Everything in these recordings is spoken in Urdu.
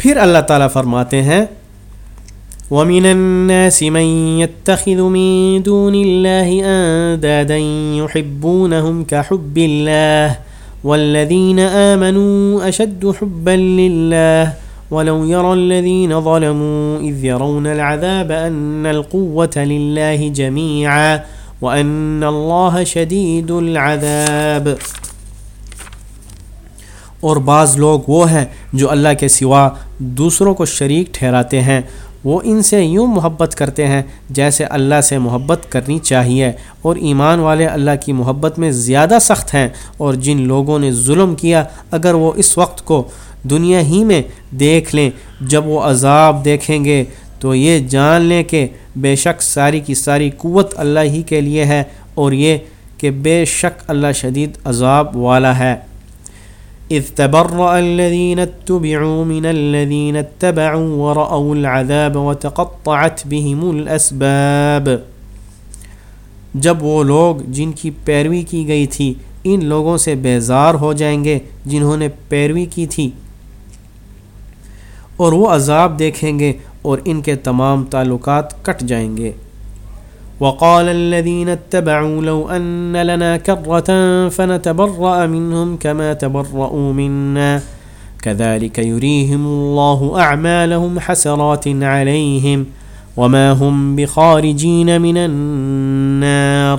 پھر اللہ تعالیٰ فرماتے ہیں، ومن الناس من يتخذ من دون الله أندادا يحبونهم كحب الله والذين آمنوا أشد حبا لله ولو يرى الذين ظلموا إذ يرون العذاب أن القوة لله جميعا وأن الله شديد العذاب اور بعض لوگ وہ ہیں جو اللہ کے سوا دوسروں کو شریک ٹھہراتے ہیں۔ وہ ان سے یوں محبت کرتے ہیں جیسے اللہ سے محبت کرنی چاہیے۔ اور ایمان والے اللہ کی محبت میں زیادہ سخت ہیں۔ اور جن لوگوں نے ظلم کیا، اگر وہ اس وقت کو دنیا ہی میں دیکھ لیں، جب وہ عذاب دیکھیں گے، تو یہ جان لیں کہ بے شک ساری کی ساری قوت اللہ ہی کے لیے ہے۔ اور یہ کہ بے شک اللہ شدید عذاب والا ہے۔ اذ تبرأ الذين اتبعوا من الذين اتبعوا ورأوا العذاب وتقطعت بهم الأسباب۔ جب وہ لوگ جن کی پیروی کی گئی تھی، ان لوگوں سے بیزار ہو جائیں گے جنہوں نے پیروی کی تھی۔ اور وہ عذاب دیکھیں گے اور ان کے تمام تعلقات کٹ جائیں گے۔ وقال الذين اتبعوا لو أن لنا كرة فنتبرأ منهم كما تبرؤوا منا. كذلك يريهم الله أعمالهم حسرات عليهم وما هم بخارجين من النار.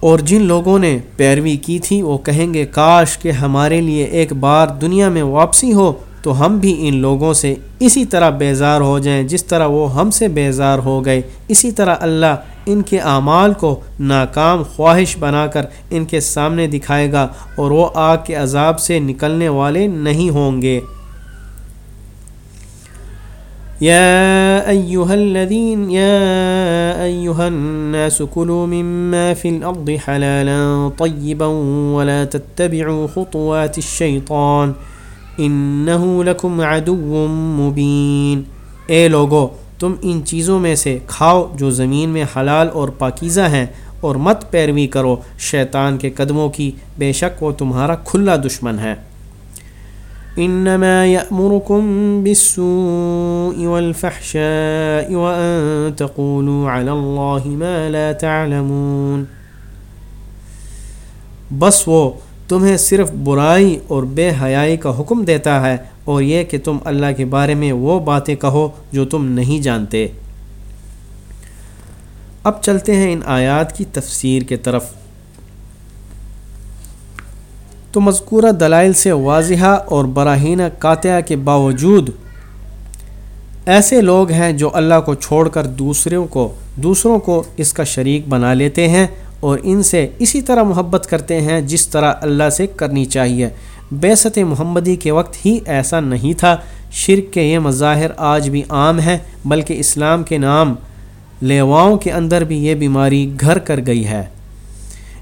اور جن لوگوں نے پیروی کی تھی وہ کہیں گے، کاش کہ ہمارے لیے ایک بار دنیا میں واپسی ہو تو ہم بھی ان لوگوں سے اسی طرح بیزار ہو جائیں جس طرح وہ ہم سے بیزار ہو گئے۔ اسی طرح اللہ ان کے اعمال کو ناکام خواہش بنا کر ان کے سامنے دکھائے گا اور وہ آگ کے عذاب سے نکلنے والے نہیں ہوں گے۔ يا أيها الذين يا أيها الناس كلوا مما في الأرض حلالا طيبا ولا تتبعوا خطوات الشيطان انہو لکم عدو مبین۔ اے لوگو، تم ان چیزوں میں سے کھاؤ جو زمین میں حلال اور پاکیزہ ہیں، اور مت پیروی کرو شیطان کے قدموں کی، بے شک وہ تمہارا کھلا دشمن ہے۔ انما یأمرکم بالسوء والفحشاء وان تقولوا علی اللہ ما لا تعلمون۔ بس وہ تمہیں صرف برائی اور بے حیائی کا حکم دیتا ہے اور یہ کہ تم اللہ کے بارے میں وہ باتیں کہو جو تم نہیں جانتے۔ اب چلتے ہیں ان آیات کی تفسیر کے طرف۔ تو مذکورہ دلائل سے واضحہ اور براہین قاتعہ کے باوجود ایسے لوگ ہیں جو اللہ کو چھوڑ کر دوسروں کو دوسروں کو اس کا شریک بنا لیتے ہیں اور ان سے اسی طرح محبت کرتے ہیں جس طرح اللہ سے کرنی چاہیے۔ بیست محمدی کے وقت ہی ایسا نہیں تھا۔ شرک کے یہ مظاہر آج بھی عام ہیں، بلکہ اسلام کے نام لیواؤں کے اندر بھی یہ بیماری گھر کر گئی ہے۔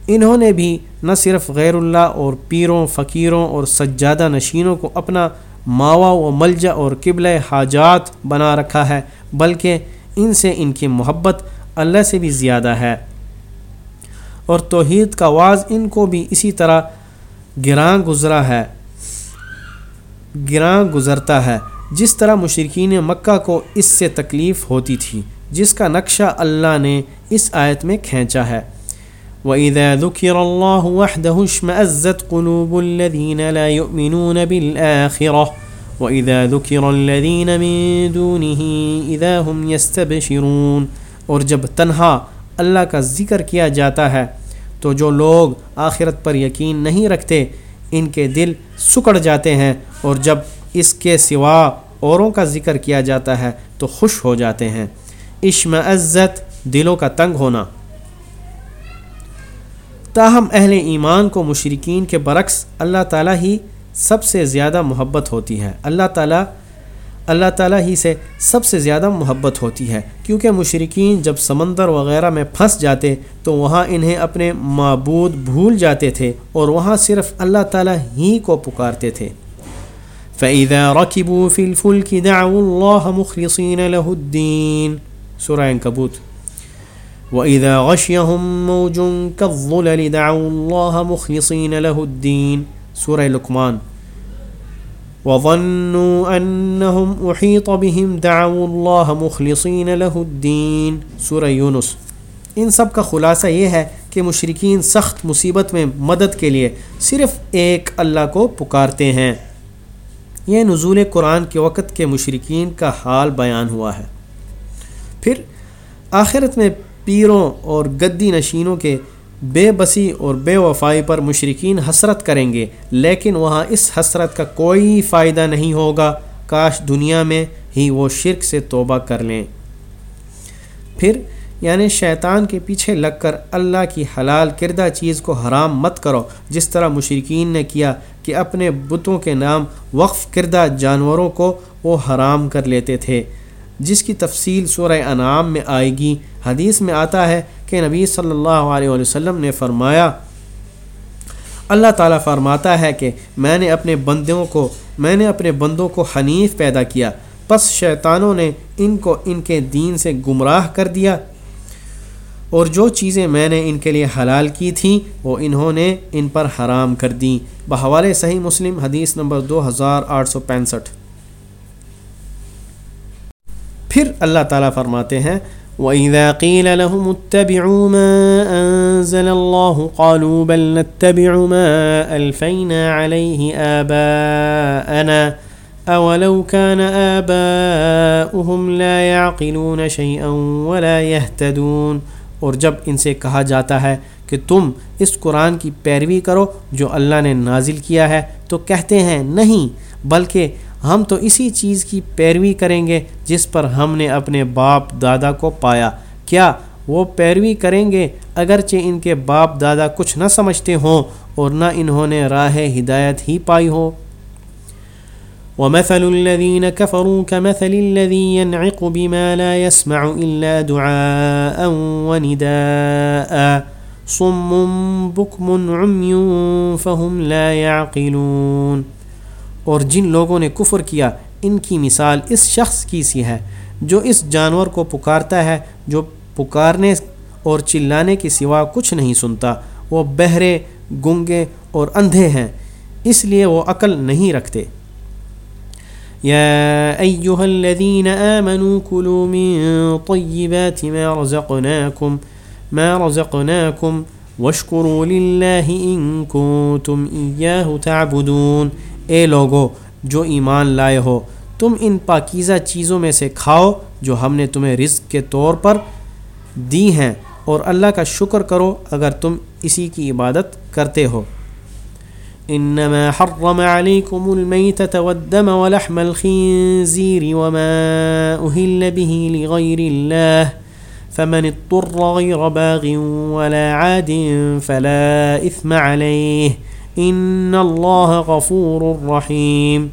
انہوں نے بھی نہ صرف غیر اللہ اور پیروں، فقیروں اور سجادہ نشینوں کو اپنا ماوا و ملجا اور قبل حاجات بنا رکھا ہے، بلکہ ان سے ان کی محبت اللہ سے بھی زیادہ ہے۔ اور توحید کا واز ان کو بھی اسی طرح گراں گزرا ہے۔ گراں گزرتا ہے۔ جس طرح مشرقین مکہ کو اس سے تکلیف ہوتی تھی، جس کا نقشہ اللہ نے اس آیت میں کھینچا ہے۔ وَإِذَا ذُكِرَ اللَّهُ وَحْدَهُ اشْمَأَزَّتْ قُلُوبُ الَّذِينَ لَا يُؤْمِنُونَ بِالْآخِرَةِ وَإِذَا ذُكِرَ الَّذِينَ مِن دُونِهِ إِذَا هُمْ يَسْتَبْشِرُونَ اور جب تنہا اللہ کا ذکر کیا جاتا ہے تو جو لوگ آخرت پر یقین نہیں رکھتے، ان کے دل سکڑ جاتے ہیں اور جب اس کے سوا اوروں کا ذکر کیا جاتا ہے تو خوش ہو جاتے ہیں۔ عشم عزت دلوں کا تنگ ہونا۔ تاہم اہل ایمان کو مشرقین کے برعکس اللہ تعالیٰ ہی سب سے زیادہ محبت ہوتی ہے۔ اللہ تعالیٰ اللہ تعالیٰ ہی سے سب سے زیادہ محبت ہوتی ہے۔ کیونکہ مشرقین جب سمندر وغیرہ میں پھنس جاتے تو وہاں انہیں اپنے معبود بھول جاتے تھے اور وہاں صرف اللہ تعالیٰ ہی کو پکارتے تھے۔ فَإِذَا رَكِبُوا فِي الْفُلْكِ دَعُوا اللَّهَ مُخْلِصِينَ لَهُ الدِّينَ۔ سورہ انکبوت وَإِذَا غَشْيَهُمْ مَوْجٌ كَالظُّلَلِ دَعُوا اللَّهَ مُخْلِصِينَ لَهُ الدِّينَ۔ سورہ لکمان وظنوا انهم احيط بهم دعوا الله مخلصين له الدين. سورہ یونس. ان سب کا خلاصہ یہ ہے کہ مشرقین سخت مصیبت میں مدد کے لیے صرف ایک اللہ کو پکارتے ہیں. یہ نزول قرآن کے وقت کے مشرقین کا حال بیان ہوا ہے. پھر آخرت میں پیروں اور گدی نشینوں کے بے بسی اور بے وفائی پر مشرقین حسرت کریں گے، لیکن وہاں اس حسرت کا کوئی فائدہ نہیں ہوگا۔ کاش دنیا میں ہی وہ شرک سے توبہ کر لیں۔ پھر یعنی شیطان کے پیچھے لگ کر اللہ کی حلال کردہ چیز کو حرام مت کرو، جس طرح مشرقین نے کیا کہ اپنے بتوں کے نام وقف کردہ جانوروں کو وہ حرام کر لیتے تھے۔ جس کی تفصیل سورہ انعام میں آئے گی، حدیث میں آتا ہے کہ نبی صلی اللہ علیہ وسلم نے فرمایا، اللہ تعالیٰ فرماتا ہے کہ میں نے اپنے بندوں کو، میں نے اپنے بندوں کو حنیف پیدا کیا، پس شیطانوں نے ان کو ان کے دین سے گمراہ کر دیا۔ اور جو چیزیں میں نے ان کے لیے حلال کی تھیں، وہ انہوں نے ان پر حرام کر دیں۔ بحوالے صحیح مسلم، حدیث نمبر دو ہزار آٹھ سو پینسٹھ۔ پھر اللہ تعالیٰ فرماتے ہیں وَإِذَا قِيلَ لَهُمُ اتَّبِعُوا مَا أَنزَلَ اللَّهُ قَالُوا بَلْ نَتَّبِعُ مَا أَلْفَيْنَا عَلَيْهِ آبَاءَنَا أَوَلَوْ كَانَ آبَاؤُهُمْ لَا يَعْقِلُونَ شَيْئًا وَلَا يَهْتَدُونَ اور جب ان سے کہا جاتا ہے کہ تم اس قرآن کی پیروی کرو جو اللہ نے نازل کیا ہے تو کہتے ہیں نہیں، بلکہ ہم تو اسی چیز کی پیروی کریں گے جس پر ہم نے اپنے باپ دادا کو پایا۔ کیا وہ پیروی کریں گے اگرچہ ان کے باپ دادا کچھ نہ سمجھتے ہوں اور نہ انہوں نے راہ ہدایت ہی پائی ہو؟ ومثل الذين كفروا كمثل الذي ينعق بما لا يسمع إلا دعاء ونداء صم بكم عمي فهم لا يعقلون اور جن لوگوں نے کفر کیا، ان کی مثال اس شخص کی سی ہے جو اس جانور کو پکارتا ہے، جو پکارنے اور چلانے کے سوا کچھ نہیں سنتا۔ وہ بہرے، گنگے اور اندھے ہیں، اس لیے وہ عقل نہیں رکھتے۔ یا ایوہ الذین آمنوا کلوا من طیبات ما رزقناکم ما رزقناکم، واشکروا للہ ان کنتم ایاہ تعبدون۔ اے لوگو، جو ایمان لائے ہو، تم ان پاکیزہ چیزوں میں سے کھاؤ جو ہم نے تمہیں رزق کے طور پر دی ہیں، اور اللہ کا شکر کرو اگر تم اسی کی عبادت کرتے ہو۔ انما حرم عليكم الميتة والدم ولحم الخنزير وما أهل به لغير الله فمن اضطر غير باغ ولا عاد فلا إثم عليه ان اللہ غفور الرحیم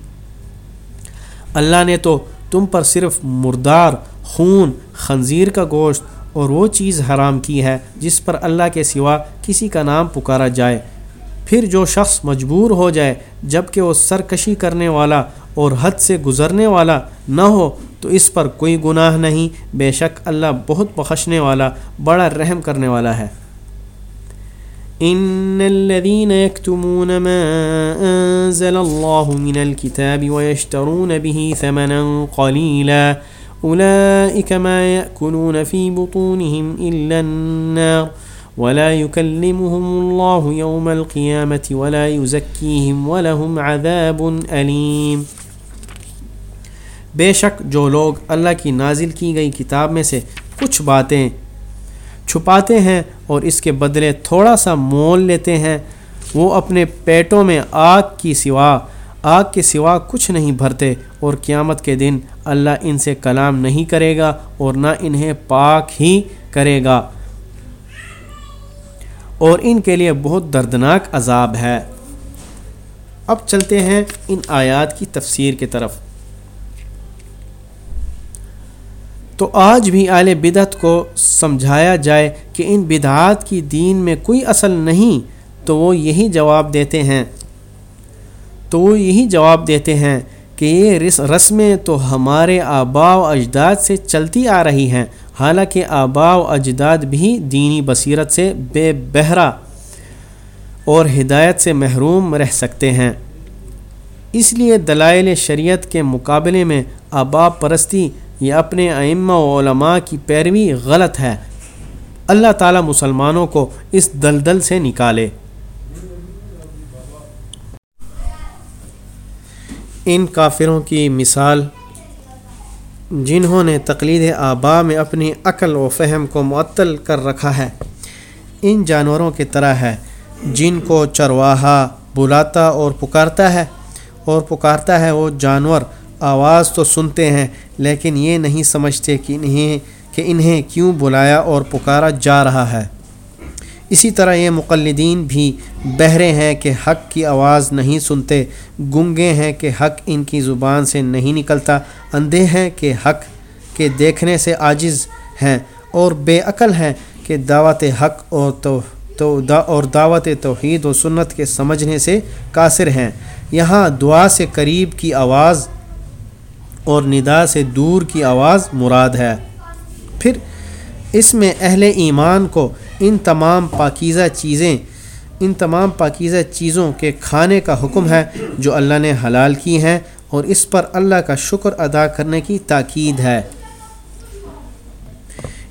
اللہ نے تو تم پر صرف مردار، خون، خنزیر کا گوشت اور وہ چیز حرام کی ہے جس پر اللہ کے سوا کسی کا نام پکارا جائے۔ پھر جو شخص مجبور ہو جائے جبکہ وہ سرکشی کرنے والا اور حد سے گزرنے والا نہ ہو، تو اس پر کوئی گناہ نہیں۔ بے شک اللہ بہت بخشنے والا، بڑا رحم کرنے والا ہے۔ ان الذين يكتمون ما انزل الله من الكتاب ويشترون به ثمنا قليلا اولئك ما ياكلون في بطونهم الا النار ولا يكلمهم الله يوم القيامه ولا يزكيهم ولهم عذاب اليم بے شک جو لوگ اللہ کی نازل کی گئی کتاب میں سے کچھ باتیں چھپاتے ہیں اور اس کے بدلے تھوڑا سا مول لیتے ہیں، وہ اپنے پیٹوں میں آگ کی سوا، آگ کے سوا کچھ نہیں بھرتے اور قیامت کے دن اللہ ان سے کلام نہیں کرے گا اور نہ انہیں پاک ہی کرے گا۔ اور ان کے لیے بہت دردناک عذاب ہے۔ اب چلتے ہیں ان آیات کی تفسیر کی طرف۔ تو آج بھی اعلی بدعت کو سمجھایا جائے کہ ان بدعات کی دین میں کوئی اصل نہیں، تو وہ یہی جواب دیتے ہیں۔ تو وہ یہی جواب دیتے ہیں کہ یہ رسمیں تو ہمارے آبا و اجداد سے چلتی آ رہی ہیں، حالانکہ آبا و اجداد بھی دینی بصیرت سے بے بہرا اور ہدایت سے محروم رہ سکتے ہیں۔ اس لیے دلائل شریعت کے مقابلے میں آباب پرستی یا اپنے ائمہ و علماء کی پیروی غلط ہے۔ اللہ تعالیٰ مسلمانوں کو اس دلدل سے نکالے۔ ان کافروں کی مثال، جنہوں نے تقلید آبا میں اپنی عقل و فہم کو معطل کر رکھا ہے، ان جانوروں کی طرح ہے۔ جن کو چرواہا، بلاتا اور پکارتا ہے، اور پکارتا ہے وہ جانور آواز تو سنتے ہیں، لیکن یہ نہیں سمجھتے کہ انہیں کہ انہیں کیوں بلایا اور پکارا جا رہا ہے۔ اسی طرح یہ مقلدین بھی بہرے ہیں کہ حق کی آواز نہیں سنتے، گنگے ہیں کہ حق ان کی زبان سے نہیں نکلتا، اندھے ہیں کہ حق کے دیکھنے سے عاجز ہیں، اور بے عقل ہیں کہ دعوت حق اور تو تو دا، اور دعوت توحید و سنت کے سمجھنے سے قاصر ہیں۔ یہاں دعا سے قریب کی آواز اور ندا سے دور کی آواز مراد ہے۔ پھر اس میں اہل ایمان کو ان تمام پاکیزہ چیزیں، ان تمام پاکیزہ چیزوں کے کھانے کا حکم ہے جو اللہ نے حلال کی ہیں اور اس پر اللہ کا شکر ادا کرنے کی تاکید ہے۔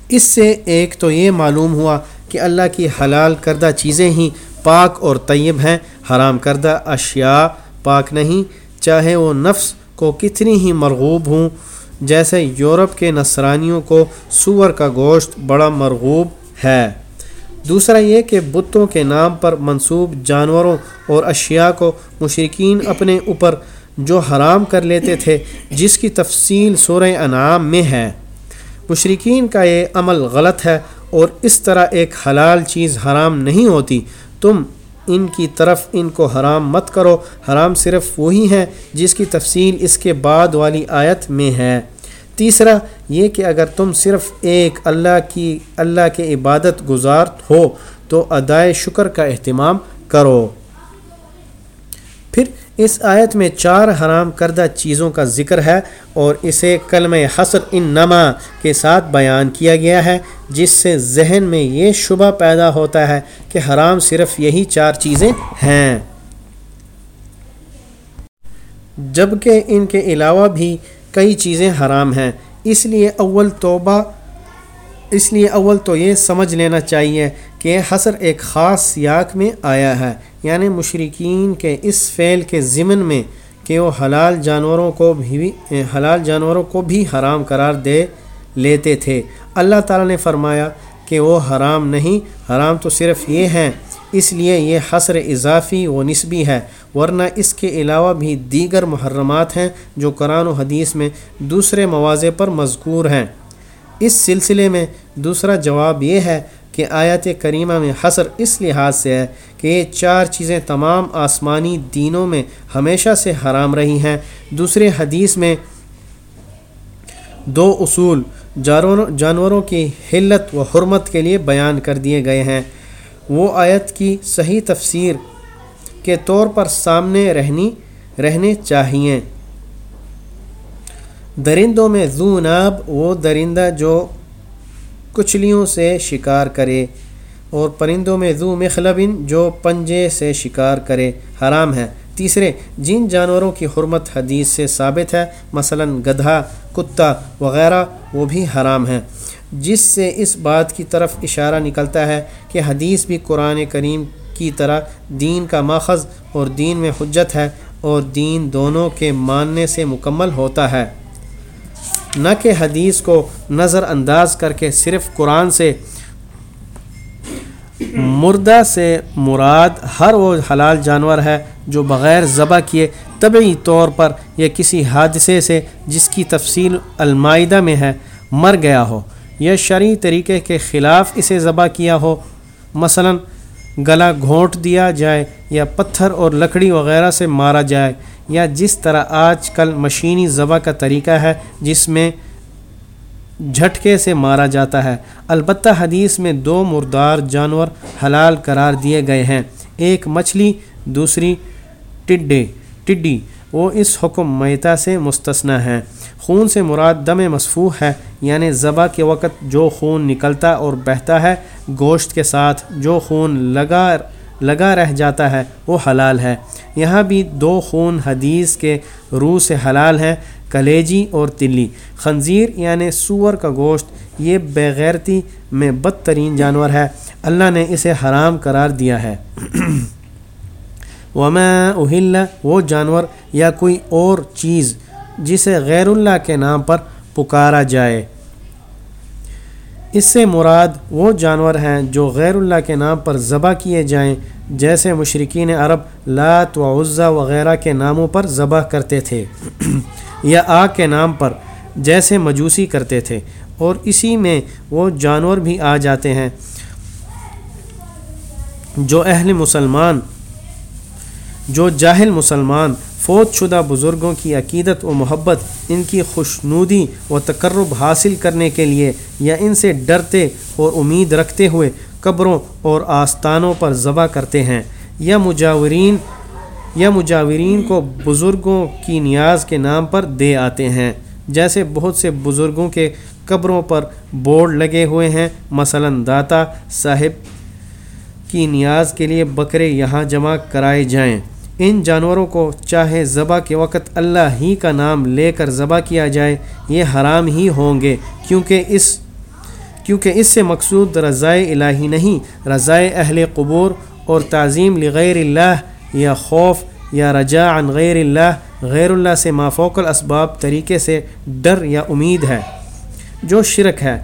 اس سے ایک تو یہ معلوم ہوا کہ اللہ کی حلال کردہ چیزیں ہی پاک اور طیب ہیں، حرام کردہ اشیاء پاک نہیں، چاہے وہ نفس کو کتنی ہی مرغوب ہوں، جیسے یورپ کے نصرانیوں کو سور کا گوشت بڑا مرغوب ہے۔ دوسرا یہ کہ بتوں کے نام پر منصوب جانوروں اور اشیاء کو مشرقین اپنے اوپر جو حرام کر لیتے تھے، جس کی تفصیل سورہ انعام میں ہے۔ مشرقین کا یہ عمل غلط ہے اور اس طرح ایک حلال چیز حرام نہیں ہوتی۔ تم ان کی طرف ان کو حرام مت کرو، حرام صرف وہی ہے جس کی تفصیل اس کے بعد والی آیت میں ہے۔ تیسرا، یہ کہ اگر تم صرف ایک اللہ کی، اللہ کے عبادت گزار ہو تو ادائے شکر کا اہتمام کرو۔ پھر اس آیت میں چار حرام کردہ چیزوں کا ذکر ہے اور اسے کلم حسر ان نما کے ساتھ بیان کیا گیا ہے۔ جس سے ذہن میں یہ شبہ پیدا ہوتا ہے کہ حرام صرف یہی چار چیزیں ہیں۔ جبکہ ان کے علاوہ بھی کئی چیزیں حرام ہیں۔ اس لیے اول توبہ، اس لیے اول تو یہ سمجھ لینا چاہیے کہ حسر ایک خاص سیاق میں آیا ہے۔ یعنی مشرقین کے اس فعل کے ضمن میں کہ وہ حلال جانوروں کو بھی، حلال جانوروں کو بھی حرام قرار دے لیتے تھے۔ اللہ تعالیٰ نے فرمایا کہ وہ حرام نہیں، حرام تو صرف یہ ہیں، اس لیے یہ حسر اضافی و نسبی ہے، ورنہ اس کے علاوہ بھی دیگر محرمات ہیں جو قرآن و حدیث میں دوسرے مواضع پر مذکور ہیں۔ اس سلسلے میں دوسرا جواب یہ ہے کہ آیت کریمہ میں حسر اس لحاظ سے ہے کہ یہ چار چیزیں تمام آسمانی دینوں میں ہمیشہ سے حرام رہی ہیں۔ دوسرے حدیث میں دو اصول جانوروں جانوروں کی حلت و حرمت کے لیے بیان کر دیے گئے ہیں۔ وہ آیت کی صحیح تفسیر کے طور پر سامنے رہنی رہنے چاہئیں درندوں میں زو ناب، وہ درندہ جو کچلیوں سے شکار کرے، اور پرندوں میں زو مخلبن جو پنجے سے شکار کرے، حرام ہے۔ تیسرے، جن جانوروں کی حرمت حدیث سے ثابت ہے، مثلا گدھا، کتا وغیرہ، وہ بھی حرام ہیں۔ جس سے اس بات کی طرف اشارہ نکلتا ہے کہ حدیث بھی قرآن کریم کی طرح دین کا ماخذ اور دین میں حجت ہے اور دین دونوں کے ماننے سے مکمل ہوتا ہے۔ نہ کہ حدیث کو نظر انداز کر کے صرف قرآن سے۔ مردہ سے مراد ہر وہ حلال جانور ہے جو بغیر ذبح کیے طبعی طور پر یا کسی حادثے سے جس کی تفصیل المائدہ میں ہے، مر گیا ہو۔ یا شرعی طریقے کے خلاف اسے ذبح کیا ہو۔ مثلا، گلا گھونٹ دیا جائے یا پتھر اور لکڑی وغیرہ سے مارا جائے، یا جس طرح آج کل مشینی ذبح کا طریقہ ہے، جس میں جھٹکے سے مارا جاتا ہے۔ البتہ حدیث میں دو مردار جانور حلال قرار دیے گئے ہیں۔ ایک مچھلی، دوسری ٹڈے، ٹڈی۔ وہ اس حکم میتا سے مستثنا ہیں۔ خون سے مراد دم مصفوح ہے یعنی ذبح کے وقت جو خون نکلتا اور بہتا ہے، گوشت کے ساتھ جو خون لگا لگا رہ جاتا ہے، وہ حلال ہے۔ یہاں بھی دو خون حدیث کے روح سے حلال ہیں، کلیجی اور تلی۔ خنزیر یعنی سور کا گوشت، یہ بغیرتی میں بدترین جانور ہے۔ اللہ نے اسے حرام قرار دیا ہے۔ وما اہل وہ جانور یا کوئی اور چیز جسے غیر اللہ کے نام پر پکارا جائے۔ اس سے مراد وہ جانور ہیں جو غیر اللہ کے نام پر ذبح کیے جائیں، جیسے مشرقین عرب لات و عزا وغیرہ کے ناموں پر ذبح کرتے تھے یا آگ کے نام پر جیسے مجوسی کرتے تھے۔ اور اسی میں وہ جانور بھی آ جاتے ہیں جو اہل مسلمان جو جاہل مسلمان، فوت شدہ بزرگوں کی عقیدت و محبت، ان کی خوشنودی و تقرب حاصل کرنے کے لیے یا ان سے ڈرتے اور امید رکھتے ہوئے قبروں اور آستانوں پر ذبح کرتے ہیں۔ یا مجاورین یا مجاورین کو بزرگوں کی نیاز کے نام پر دے آتے ہیں۔ جیسے بہت سے بزرگوں کے قبروں پر بورڈ لگے ہوئے ہیں، مثلا داتا صاحب کی نیاز کے لیے بکرے یہاں جمع کرائے جائیں۔ ان جانوروں کو چاہے ذبح کے وقت اللہ ہی کا نام لے کر ذبح کیا جائے، یہ حرام ہی ہوں گے، کیونکہ اس کیونکہ اس سے مقصود رضائے الہی نہیں، رضائے اہل قبور اور تعظیم لغیر اللہ یا خوف یا رجا عن غیر اللہ غیر اللہ سے مافوق الاسباب طریقے سے ڈر یا امید ہے۔ جو شرک ہے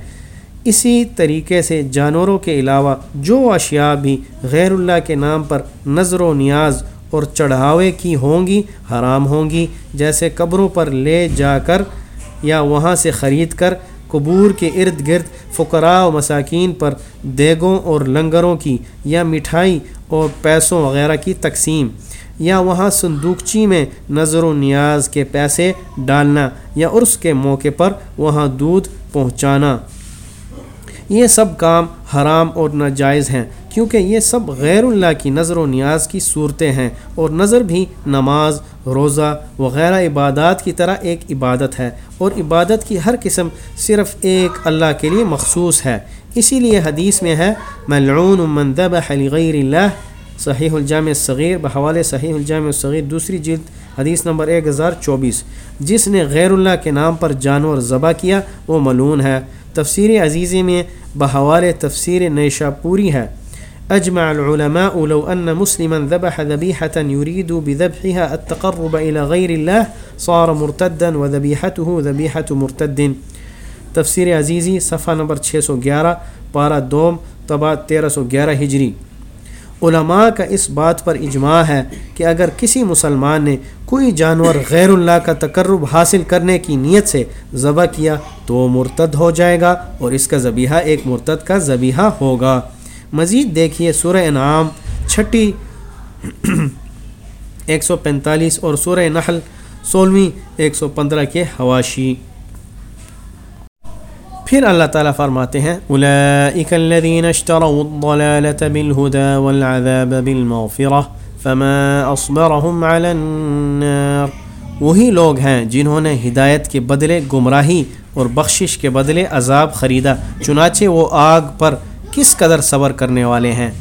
اسی طریقے سے جانوروں کے علاوہ جو اشیاء بھی غیر اللہ کے نام پر نظر و نیاز اور چڑھاوے کی ہوں گی، حرام ہوں گی، جیسے قبروں پر لے جا کر یا وہاں سے خرید کر قبور کے ارد گرد فقراء و مساکین پر دیگوں اور لنگروں کی یا مٹھائی اور پیسوں وغیرہ کی تقسیم یا وہاں صندوقچی میں نظر و نیاز کے پیسے ڈالنا یا عرس کے موقع پر وہاں دودھ پہنچانا۔ یہ سب کام حرام اور ناجائز ہیں، کیونکہ یہ سب غیر اللہ کی نظر و نیاز کی صورتیں ہیں اور نظر بھی نماز، روزہ وغیرہ عبادات کی طرح ایک عبادت ہے اور عبادت کی ہر قسم صرف ایک اللہ کے لیے مخصوص ہے۔ اسی لیے حدیث میں ہے، ملعون من ذبح لغیر اللہ، صحیح الجامع صغیر بحوالِ صحیح الجامع الصغیر، دوسری جلد حدیث نمبر ایک ہزار چوبیس۔ جس نے غیر اللہ کے نام پر جانور ذبح کیا، وہ ملون ہے۔ تفسیر عزیزی میں بحوال تفسیر نیشا پوری ہے۔ اجمع العلماء لو ان مسلما ذبح ذبيحه يريد بذبحها التقرب الى غير الله صار مرتدا وذبيحته ذبيحه مرتد۔ تفسیر عزیزی صفحہ نمبر 611 پارہ دوم طبع 1311 ہجری۔ علماء کا اس بات پر اجماع ہے کہ اگر کسی مسلمان نے کوئی جانور غیر اللہ کا تقرب حاصل کرنے کی نیت سے ذبح کیا تو وہ مرتد ہو جائے گا اور اس کا ذبیحہ ایک مرتد کا ذبیحہ ہوگا۔ مزید دیکھیے سورہ انعام، چھٹی ایک سو پینتالیس اور سورہ نحل، سولہویں ایک سو پندرہ کے حواشی۔ پھر اللہ تعالیٰ فرماتے ہیں اولئک الذین اشتروا الضلالة بالهدى والعذاب بالمغفرة فما اصبرهم على النار۔ وہی لوگ ہیں جنہوں نے ہدایت کے بدلے گمراہی اور بخشش کے بدلے عذاب خریدا، چنانچہ وہ آگ پر کس قدر صبر کرنے والے ہیں۔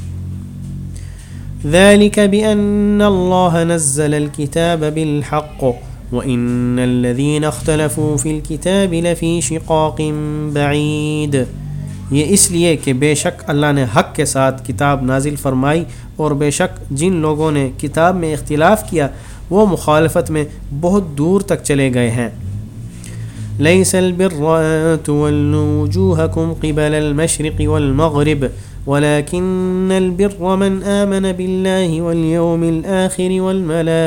ذلك بأن الله نزل الكتاب بالحق۔ وَإِنَّ الَّذِينَ اخْتَلَفُوا فِي الْكِتَابِ لَفِي شِقَاقٍ بَعِيدٍ۔ یہ اس لیے کہ بے شک اللہ نے حق کے ساتھ کتاب نازل فرمائی اور بے شک جن لوگوں نے کتاب میں اختلاف کیا، وہ مخالفت میں بہت دور تک چلے گئے ہیں۔ ليس البر أن تولوا وجوهكم قبل المشرق والمغرب، ولكن البر من آمن بالله واليوم الآخر والملائكة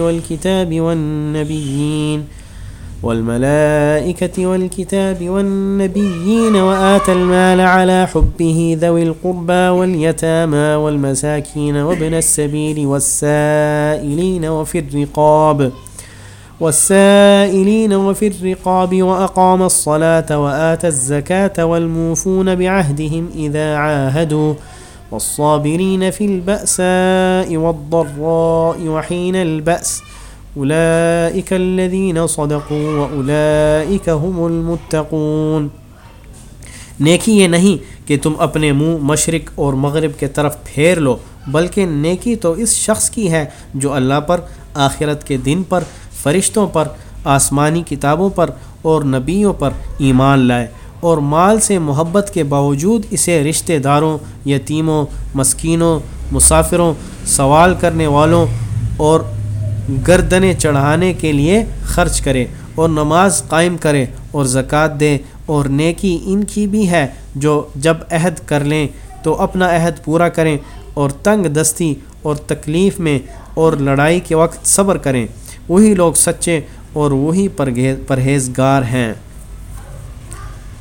والكتاب والنبيين والملائكة والكتاب والنبيين وآتى المال على حبه ذوي القربى واليتامى والمساكين وابن السبيل والسائلين وفي الرقاب والسائلين وفي الرقاب وأقام الصلاة وآت الزكاة والموفون بعهدهم إذا عاهدوا والصابرين في البأساء والضراء وحين البأس أولئك الذين صدقوا وأولئك هم المتقون. نیکی یہ نہیں کہ تم اپنے منہ مشرق اور مغرب کے طرف پھیر لو، بلکہ نیکی تو اس شخص کی ہے جو اللہ پر، آخرت کے دن پر، فرشتوں پر، آسمانی کتابوں پر اور نبیوں پر ایمان لائے اور مال سے محبت کے باوجود اسے رشتہ داروں، یتیموں، مسکینوں، مسافروں، سوال کرنے والوں اور گردنے چڑھانے کے لیے خرچ کرے اور نماز قائم کرے اور زکوٰۃ دے اور نیکی ان کی بھی ہے جو جب عہد کر لیں تو اپنا عہد پورا کریں اور تنگ دستی اور تکلیف میں اور لڑائی کے وقت صبر کریں۔ وہی لوگ سچے اور وہی پرہیزگار ہیں۔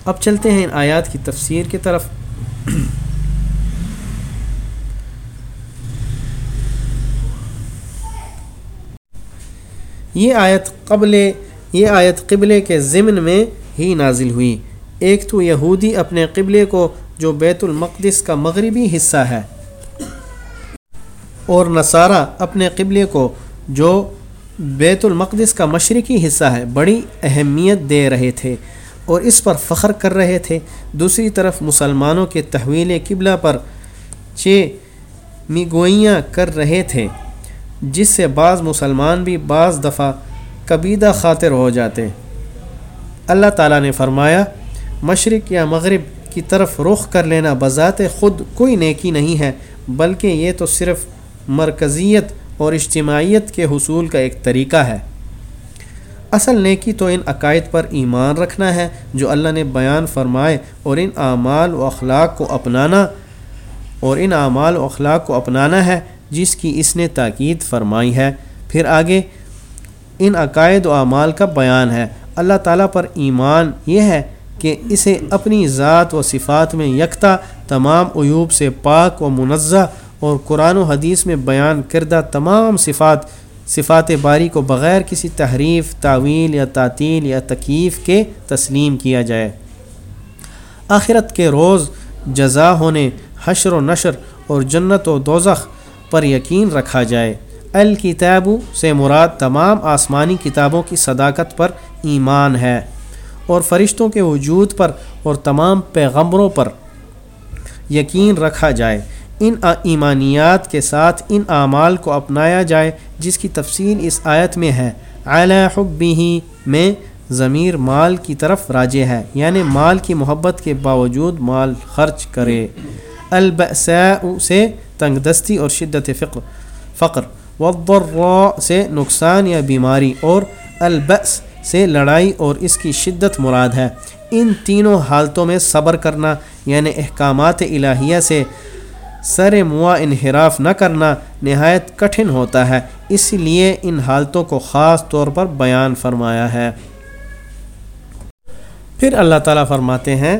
اب چلتے ہیں ان آیات کی تفسیر کی طرف۔ یہ آیت قبل یہ آیت قبلے کے ضمن میں ہی نازل ہوئی۔ ایک تو یہودی اپنے قبلے کو جو بیت المقدس کا مغربی حصہ ہے، اور نصارہ اپنے قبلے کو جو بیت المقدس کا مشرقی حصہ ہے، بڑی اہمیت دے رہے تھے اور اس پر فخر کر رہے تھے۔ دوسری طرف مسلمانوں کے تحویل قبلہ پر چے میگوئیاں کر رہے تھے۔ جس سے بعض مسلمان بھی بعض دفعہ کبیدہ خاطر ہو جاتے اللہ تعالیٰ نے فرمایا، مشرق یا مغرب کی طرف رخ کر لینا بذات خود کوئی نیکی نہیں ہے، بلکہ یہ تو صرف مرکزیت اور اجتماعیت کے حصول کا ایک طریقہ ہے۔ اصل نیکی تو ان عقائد پر ایمان رکھنا ہے جو اللہ نے بیان فرمائے، اور ان اعمال و اخلاق کو اپنانا، اور ان اعمال و اخلاق کو اپنانا ہے جس کی اس نے تاکید فرمائی ہے۔ پھر آگے، ان عقائد و اعمال کا بیان ہے۔ اللہ تعالیٰ پر ایمان یہ ہے کہ اسے اپنی ذات و صفات میں یکتا، تمام عیوب سے پاک و منزہ اور قرآن و حدیث میں بیان کردہ تمام صفات صفات باری کو بغیر کسی تحریف، تعویل یا تعطیل یا تکیف کے تسلیم کیا جائے۔ آخرت کے روز جزا ہونے، حشر و نشر اور جنت و دوزخ پر یقین رکھا جائے۔ الکتاب سے مراد تمام آسمانی کتابوں کی صداقت پر ایمان ہے۔ اور فرشتوں کے وجود پر اور تمام پیغمبروں پر یقین رکھا جائے۔ ان ایمانیات کے ساتھ ان اعمال کو اپنایا جائے، جس کی تفصیل اس آیت میں ہے۔ اعلیٰ حبی میں ضمیر مال کی طرف راجے ہے یعنی مال کی محبت کے باوجود مال خرچ کرے۔ البساء سے تنگ دستی اور شدت فقر فقر۔ والضراء سے نقصان یا بیماری اور البس سے لڑائی اور اس کی شدت مراد ہے۔ ان تینوں حالتوں میں صبر کرنا یعنی احکامات الہیہ سے سر موا انحراف نہ کرنا، نہایت کٹھن ہوتا ہے۔ اس لیے ان حالتوں کو خاص طور پر بیان فرمایا ہے۔ پھر اللہ تعالیٰ فرماتے ہیں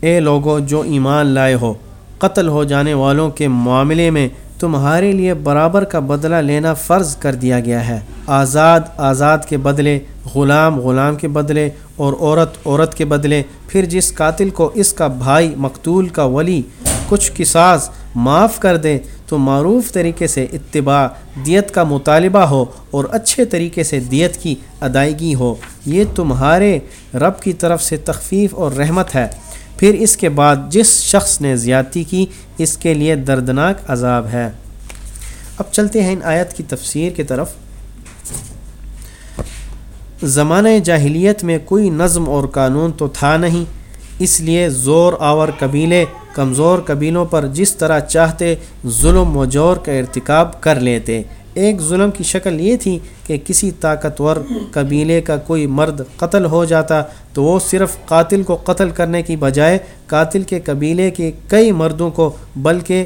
اے لوگو جو ایمان لائے ہو، قتل ہو جانے والوں کے معاملے میں تمہارے لیے برابر کا بدلہ لینا فرض کر دیا گیا ہے۔ آزاد آزاد کے بدلے، غلام غلام کے بدلے اور عورت عورت کے بدلے۔ پھر جس قاتل کو اس کا بھائی مقتول کا ولی کچھ کساز معاف کر دے، تو معروف طریقے سے اتباع، دیت کا مطالبہ ہو اور اچھے طریقے سے دیت کی ادائیگی ہو۔ یہ تمہارے رب کی طرف سے تخفیف اور رحمت ہے۔ پھر اس کے بعد جس شخص نے زیادتی کی، اس کے لیے دردناک عذاب ہے۔ اب چلتے ہیں ان آیت کی تفسیر کی طرف۔ زمانہ جاہلیت میں کوئی نظم اور قانون تو تھا نہیں، اس لیے زور آور قبیلے کمزور قبیلوں پر جس طرح چاہتے، ظلم و جور کا ارتکاب کر لیتے۔ ایک ظلم کی شکل یہ تھی کہ کسی طاقتور قبیلے کا کوئی مرد قتل ہو جاتا تو وہ صرف قاتل کو قتل کرنے کی بجائے قاتل کے قبیلے کے کئی مردوں کو، بلکہ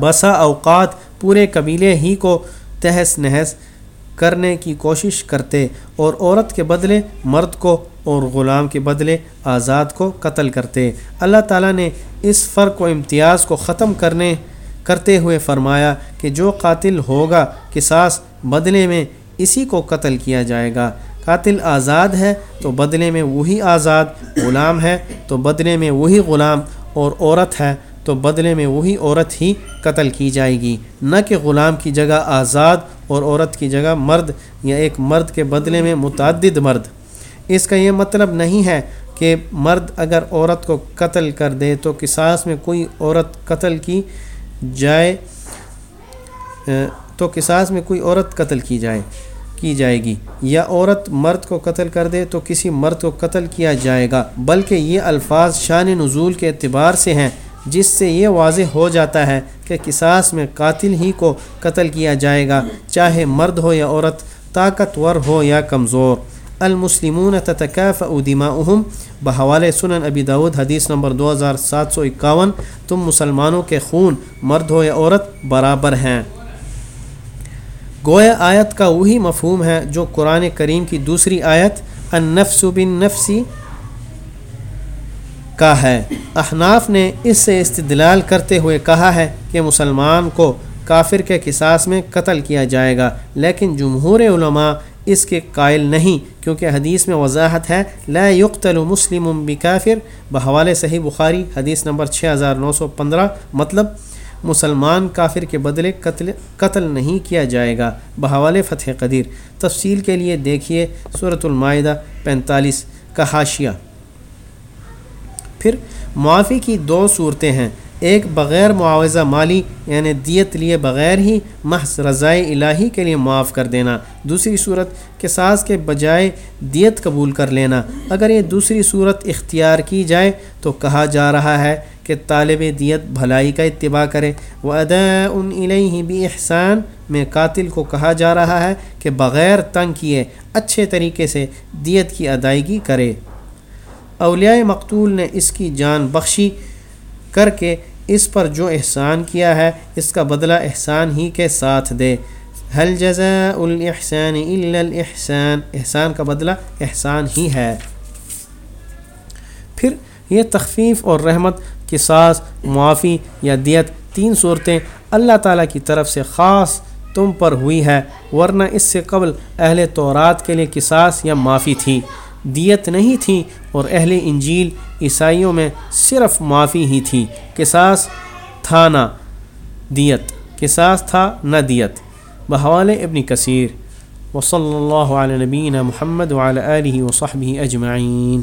بسا اوقات پورے قبیلے ہی کو تہس نہس کرنے کی کوشش کرتے اور عورت کے بدلے مرد کو اور غلام کے بدلے آزاد کو قتل کرتے۔ اللہ تعالیٰ نے اس فرق و امتیاز کو ختم کرنے کرتے ہوئے فرمایا کہ جو قاتل ہوگا قصاص بدلے میں اسی کو قتل کیا جائے گا۔ قاتل آزاد ہے تو بدلے میں وہی آزاد، غلام ہے تو بدلے میں وہی غلام اور عورت ہے تو بدلے میں وہی عورت ہی قتل کی جائے گی۔ نہ کہ غلام کی جگہ آزاد اور عورت کی جگہ مرد یا ایک مرد کے بدلے میں متعدد مرد۔ اس کا یہ مطلب نہیں ہے کہ مرد اگر عورت کو قتل کر دے تو قصاص میں کوئی عورت قتل کی جائے تو قصاص میں کوئی عورت قتل کی جائے کی جائے گی۔ یا عورت مرد کو قتل کر دے تو کسی مرد کو قتل کیا جائے گا، بلکہ یہ الفاظ شان نزول کے اعتبار سے ہیں، جس سے یہ واضح ہو جاتا ہے کہ قصاص میں قاتل ہی کو قتل کیا جائے گا، چاہے مرد ہو یا عورت، طاقتور ہو یا کمزور۔ المسلمون تتکاف دماؤہم بحوال سنن ابی داود، حدیث نمبر دو ہزار سات سو اکاون۔ تم مسلمانوں کے خون، مرد ہو یا عورت، برابر ہیں۔ گویا آیت کا وہی مفہوم ہے جو قرآن کریم کی دوسری آیت النفس بن نفسی کا ہے۔ احناف نے اس سے استدلال کرتے ہوئے کہا ہے کہ مسلمان کو کافر کے قصاص میں قتل کیا جائے گا، لیکن جمہور علماء اس کے قائل نہیں، کیونکہ حدیث میں وضاحت ہے، لا يقتل مسلم بکافر، بحوالے صحیح بخاری، حدیث نمبر 6915 مطلب مسلمان کافر کے بدلے قتل قتل نہیں کیا جائے گا، بحوالے فتح قدیر۔ تفصیل کے لیے دیکھیے صورت المائدہ پینتالیس کا حاشیہ۔ پھر معافی کی دو صورتیں ہیں۔ ایک بغیر معاوضہ مالی یعنی دیت لیے بغیر ہی محض رضائے الہی کے لیے معاف کر دینا۔ دوسری صورت کے ساز کے بجائے دیت قبول کر لینا۔ اگر یہ دوسری صورت اختیار کی جائے تو کہا جا رہا ہے کہ طالب دیت بھلائی کا اتباع کرے۔ وہ ادا ان علیہ بھی احسان میں قاتل کو کہا جا رہا ہے کہ بغیر تنگ کیے، اچھے طریقے سے دیت کی ادائیگی کرے۔ اولیاء مقتول نے اس کی جان بخشی۔ کر کے اس پر جو احسان کیا ہے، اس کا بدلہ احسان ہی کے ساتھ دے۔ حل جزاء الاحسان الا الاحسان احسان کا بدلہ احسان ہی ہے۔ پھر یہ تخفیف اور رحمت کی ساز معافی یا دیت، تین صورتیں اللہ تعالیٰ کی طرف سے خاص تم پر ہوئی ہے، ورنہ اس سے قبل اہل تورات کے لیے قصاص یا معافی تھی۔ دیت نہیں تھی اور اہل انجیل عیسائیوں میں صرف معافی ہی تھی۔ قصاص تھا نہ دیت، قصاص تھا نہ دیت۔ بحوال ابن کثیر۔ وصلی اللہ علیہ نبین محمد وعلی آلہ وصحبہ اجمعین۔